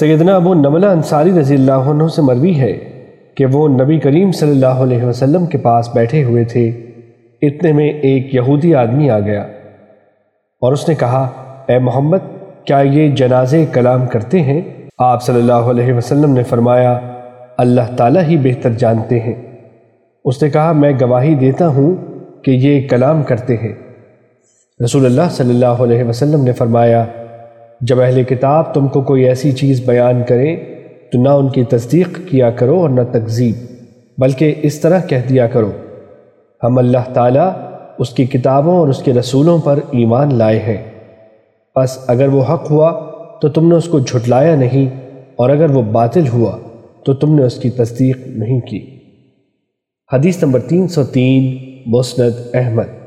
سیدنا ابو نملہ انصاری رضی اللہ عنہ سے مروی ہے کہ وہ نبی کریم صلی اللہ علیہ وسلم کے پاس بیٹھے ہوئے تھے۔ اتنے میں ایک یہودی آدمی آ گیا اور اس نے کہا، اے محمد، کیا یہ جنازے کلام کرتے ہیں؟ آپ صلی اللہ علیہ وسلم نے فرمایا، اللہ تعالیٰ ہی بہتر جانتے ہیں۔ اس نے کہا، میں گواہی دیتا ہوں کہ یہ کلام کرتے ہیں۔ رسول اللہ صلی اللہ علیہ وسلم نے فرمایا جب اہل کتاب تم کو کوئی ایسی چیز بیان کریں تو نہ ان کی تصدیق کیا کرو اور نہ تکذیب، بلکہ اس طرح کہہ دیا کرو، ہم اللہ تعالیٰ اس کی کتابوں اور اس کے رسولوں پر ایمان لائے ہیں۔ بس اگر وہ حق ہوا تو تم نے اس کو جھٹلایا نہیں، اور اگر وہ باطل ہوا تو تم نے اس کی تصدیق نہیں کی۔ حدیث نمبر تین سو تین، مسند احمد۔